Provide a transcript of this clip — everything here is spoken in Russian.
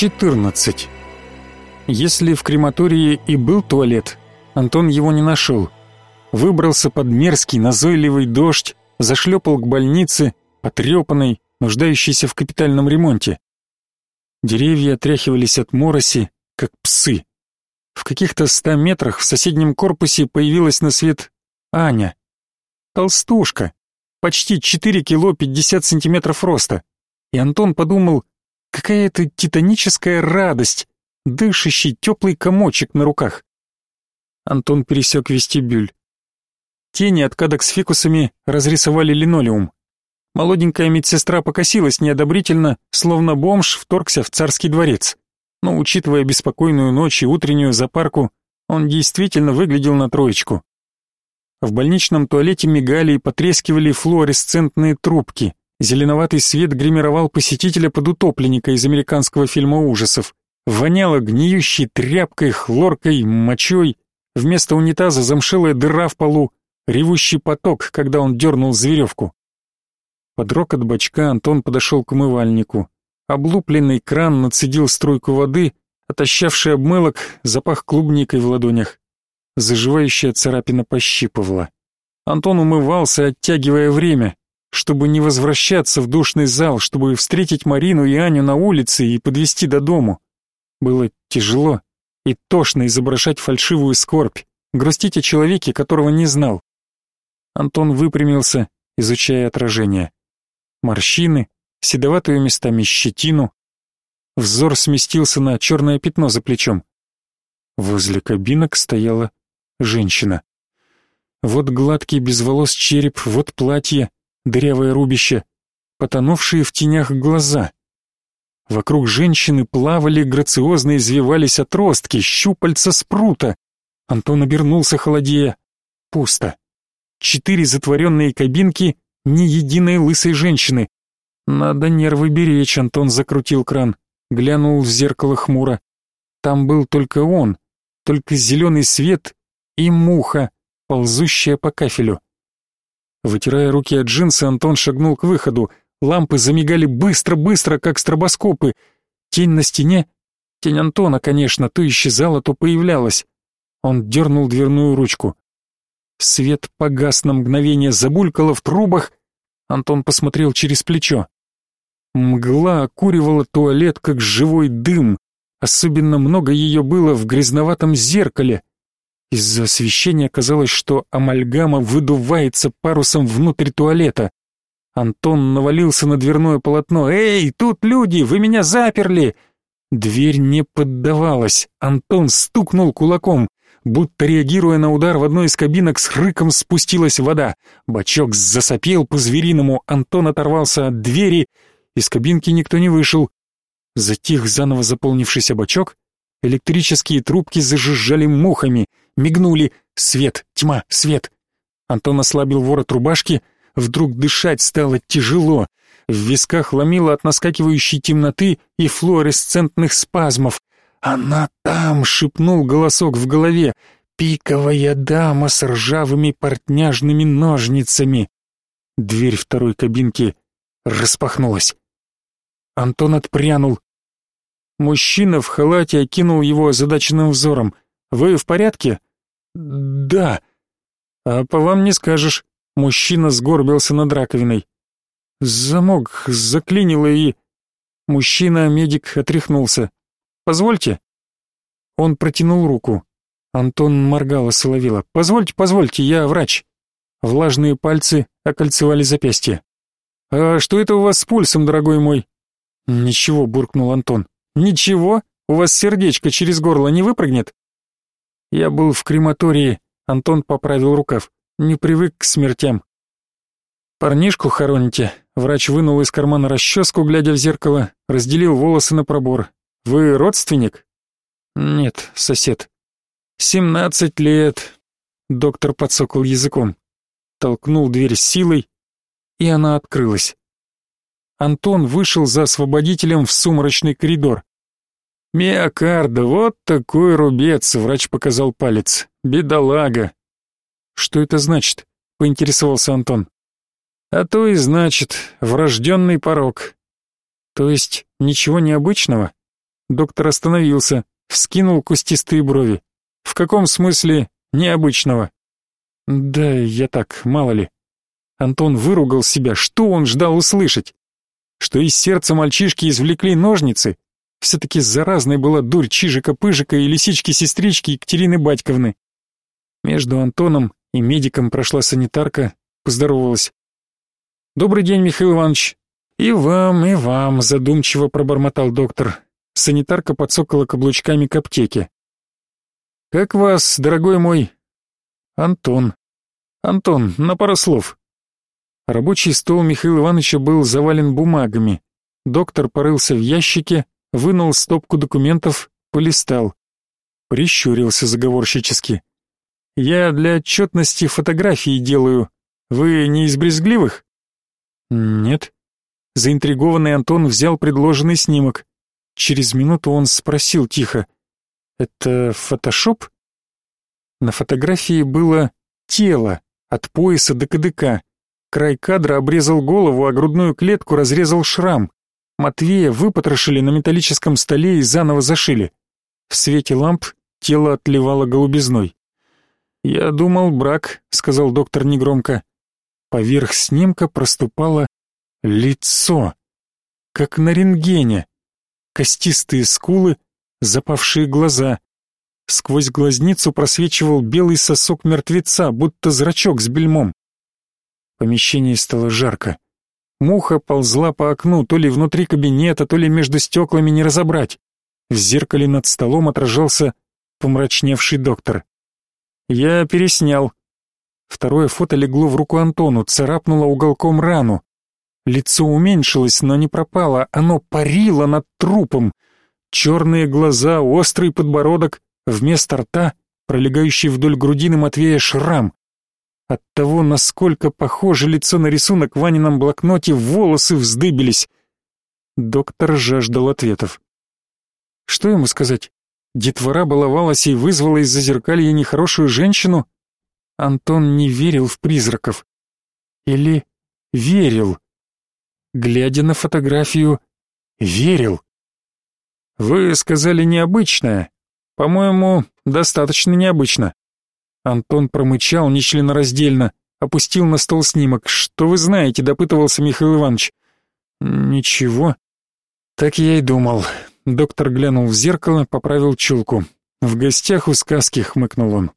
14. Если в крематории и был туалет, Антон его не нашел. Выбрался под мерзкий назойливый дождь, зашлепал к больнице, потрепанной, нуждающейся в капитальном ремонте. Деревья отряхивались от мороси, как псы. В каких-то ста метрах в соседнем корпусе появилась на свет Аня. Толстушка, почти 4 кило 50 сантиметров роста. И Антон подумал, какая это титаническая радость, дышащий теплый комочек на руках. Антон пересек вестибюль. Тени от кадок с фикусами разрисовали линолеум. Молоденькая медсестра покосилась неодобрительно, словно бомж вторгся в царский дворец. Но, учитывая беспокойную ночь и утреннюю запарку, он действительно выглядел на троечку. В больничном туалете мигали и потрескивали флуоресцентные трубки. Зеленоватый свет гримировал посетителя под утопленника из американского фильма ужасов. Воняло гниющей тряпкой, хлоркой, мочой. Вместо унитаза замшелая дыра в полу, ревущий поток, когда он дернул за веревку. Под рокот бачка Антон подошел к умывальнику. Облупленный кран нацедил струйку воды, отощавший обмылок запах клубникой в ладонях. Заживающая царапина пощипывала. Антон умывался, оттягивая время, чтобы не возвращаться в душный зал, чтобы встретить Марину и Аню на улице и подвести до дому. Было тяжело и тошно изображать фальшивую скорбь, грустить о человеке, которого не знал. Антон выпрямился, изучая отражение. Морщины, седоватую местами щетину. Взор сместился на черное пятно за плечом. Возле кабинок стояла женщина. Вот гладкий без череп, вот платье, дырявое рубище, потонувшие в тенях глаза. Вокруг женщины плавали, грациозно извивались отростки, щупальца спрута. Антон обернулся холодея. Пусто. Четыре затворенные кабинки, ни единой лысой женщины. Надо нервы беречь, Антон закрутил кран, глянул в зеркало хмуро. Там был только он, только зеленый свет и муха, ползущая по кафелю. Вытирая руки от джинсы, Антон шагнул к выходу. Лампы замигали быстро-быстро, как стробоскопы. Тень на стене, тень Антона, конечно, то исчезала, то появлялась. Он дернул дверную ручку. Свет погас на мгновение, забулькало в трубах. Антон посмотрел через плечо. Мгла окуривала туалет, как живой дым. Особенно много ее было в грязноватом зеркале. Из-за освещения казалось, что амальгама выдувается парусом внутрь туалета. Антон навалился на дверное полотно. «Эй, тут люди, вы меня заперли!» Дверь не поддавалась. Антон стукнул кулаком. Будто реагируя на удар, в одной из кабинок с рыком спустилась вода. Бачок засопел по-звериному, Антон оторвался от двери. Из кабинки никто не вышел. Затих заново заполнившийся бачок. Электрические трубки зажужжали мухами, мигнули. Свет, тьма, свет. Антон ослабил ворот рубашки. Вдруг дышать стало тяжело. В висках ломило от наскакивающей темноты и флуоресцентных спазмов. «Она там!» — шепнул голосок в голове. «Пиковая дама с ржавыми портняжными ножницами!» Дверь второй кабинки распахнулась. Антон отпрянул. Мужчина в халате окинул его озадаченным взором. «Вы в порядке?» «Да». «А по вам не скажешь». Мужчина сгорбился над раковиной. Замок заклинило и... Мужчина-медик отряхнулся. Позвольте». Он протянул руку. Антон моргал и соловила. «Позвольте, позвольте, я врач». Влажные пальцы окольцевали запястье. «А что это у вас с пульсом, дорогой мой?» «Ничего», — буркнул Антон. «Ничего? У вас сердечко через горло не выпрыгнет?» «Я был в крематории», — Антон поправил рукав. «Не привык к смертям». «Парнишку хороните?» Врач вынул из кармана расческу, глядя в зеркало, разделил волосы на пробор. Вы родственник? Нет, сосед. Семнадцать лет. Доктор подсокал языком. Толкнул дверь силой, и она открылась. Антон вышел за освободителем в сумрачный коридор. «Миокарда, вот такой рубец!» — врач показал палец. «Бедолага!» «Что это значит?» — поинтересовался Антон. «А то и значит, врожденный порог». «То есть ничего необычного?» Доктор остановился, вскинул кустистые брови. В каком смысле необычного? Да, я так, мало ли. Антон выругал себя, что он ждал услышать? Что из сердца мальчишки извлекли ножницы? Все-таки заразной была дурь Чижика-Пыжика и лисички-сестрички Екатерины Батьковны. Между Антоном и медиком прошла санитарка, поздоровалась. «Добрый день, Михаил Иванович». «И вам, и вам», — задумчиво пробормотал доктор. Санитарка подсокала каблучками к аптеке. «Как вас, дорогой мой?» «Антон». «Антон, на пару слов». Рабочий стол Михаила Ивановича был завален бумагами. Доктор порылся в ящике, вынул стопку документов, полистал. Прищурился заговорщически. «Я для отчетности фотографии делаю. Вы не из брезгливых?» «Нет». Заинтригованный Антон взял предложенный снимок. Через минуту он спросил тихо. «Это фотошоп?» На фотографии было тело от пояса до кадыка. Край кадра обрезал голову, а грудную клетку разрезал шрам. Матвея выпотрошили на металлическом столе и заново зашили. В свете ламп тело отливало голубизной. «Я думал, брак», — сказал доктор негромко. Поверх снимка проступало лицо, как на рентгене. Костистые скулы, запавшие глаза. Сквозь глазницу просвечивал белый сосок мертвеца, будто зрачок с бельмом. Помещение стало жарко. Муха ползла по окну, то ли внутри кабинета, то ли между стеклами не разобрать. В зеркале над столом отражался помрачневший доктор. Я переснял. Второе фото легло в руку Антону, царапнуло уголком рану. Лицо уменьшилось, но не пропало, оно парило над трупом. Черные глаза, острый подбородок, вместо рта, пролегающий вдоль грудины Матвея шрам. От того, насколько похоже лицо на рисунок в Ванином блокноте, волосы вздыбились. Доктор жаждал ответов. Что ему сказать? Детвора баловалась и вызвала из-за зеркалья нехорошую женщину? Антон не верил в призраков. Или верил? Глядя на фотографию, верил. Вы сказали необычное. По-моему, достаточно необычно. Антон промычал нечленораздельно, опустил на стол снимок. «Что вы знаете?» — допытывался Михаил Иванович. «Ничего». «Так я и думал». Доктор глянул в зеркало, поправил чулку. «В гостях у сказки», — хмыкнул он.